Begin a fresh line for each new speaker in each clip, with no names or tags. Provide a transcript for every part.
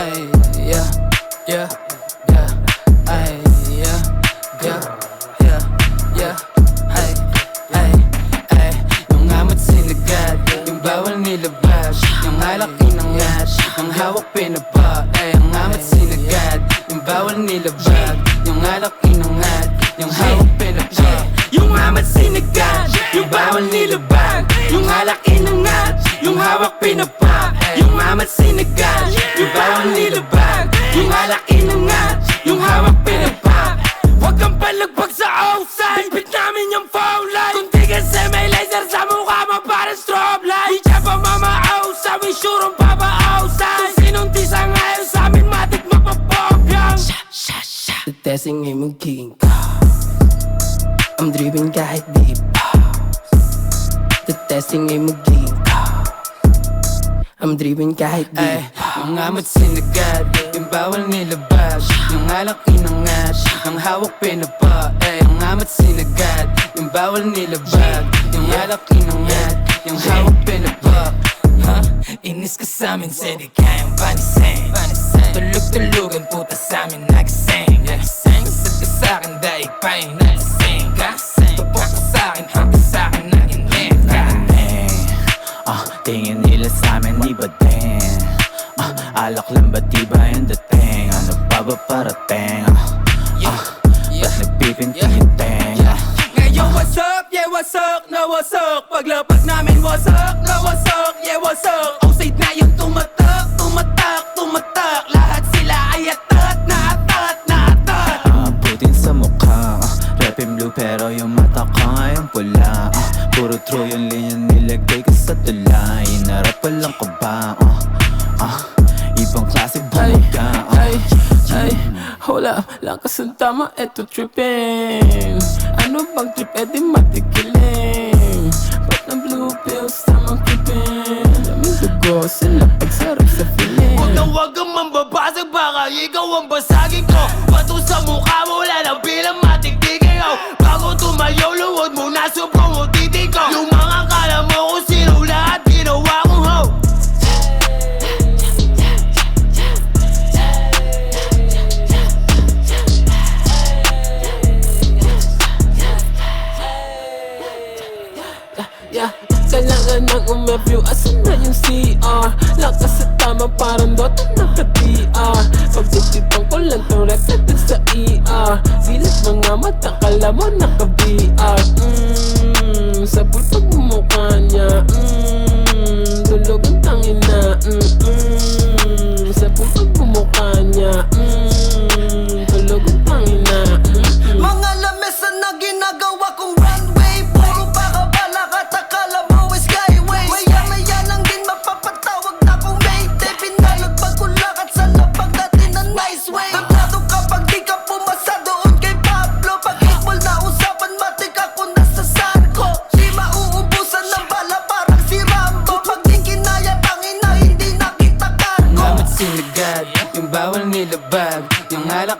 yeah, yeah, yeah, ay, yeah, yeah, yeah, yeah, ay, ay, ay, yung amat sinagad, yung bawal nilabas, yung alak inangat, yung hawak pinaba, ay, ang amat sinagad, yung bawal nilabag, yung alak inangat, yung hawak pinaba, yung amat sinagad, yung bawal nilabag, yung alak inangat, yung hawak pinaba, yung amat sinagad, yung bawal nilabag, yung alak inangat, yung hawak pinaba. Huwag kang palagpag sa outside. Bitbit namin yung phone line. Kung di kasi may laser sa mukha mo parang strobe light Di pa mamaausay We sure ang papaausay Kung sinong di sa ngayon sa amin matik mapapobyang Sha, sha, sha. Testing ay magiging ka I'm driven kahit di pa. The testing ay magiging I'm driven kahit di. Ay, mga amat sinagad Yung bawal nilabas Yung alak inangat Yung hawak pinapa. Ay, ang amat sinagad Yung bawal nilabag Yung alak inangat Yung hawak pinapa. Ha? Inis ka Sa di kayang panisin Tulog-tulogan puta sa'min
tingin nila sa amin iba din? Ah, alak lang ba diba yung dating? Ano pa ba parating? Ah, ah, ba't nagpipinti yung tenga
Ngayon what's up, yeah what's up, na what's up? Paglapag namin what's up, na what's up, yeah what's yung
mata ko ngayon pula. Ah, Puro true yung linya nilagay ko sa tulay. Inarap pa lang ka ba ah, ah, Ibang klase bumaga ah.
Ay, ay, hold up, lakas ang tama, eto tripping Ano bang trip, edi matikilin. Ba't ng blue pills, tamang creeping Daming dugo, sila pagsarap sa feeling.
Huwag na huwag kang mambabasag Baka ikaw ang basagin ko. Bato sa mukha mo Wala nang bilang ko Bago tumayo Luwag mo na subong o titig ko Yung mga kala mo kung sino lahat Ginawa kong ho.
Yeah, kailangan ng umeview. Asan na yung CR? Lakas sa tama parang Dota naka-DR kala mo naka-VR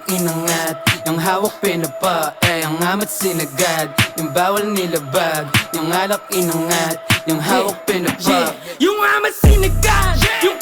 Alak inangat, yung hawak pinapa Eh, ang amat sinagad, yung bawal nilabag Yung alak inangat, yung hawak pinapa. Yung amat sinagad, yung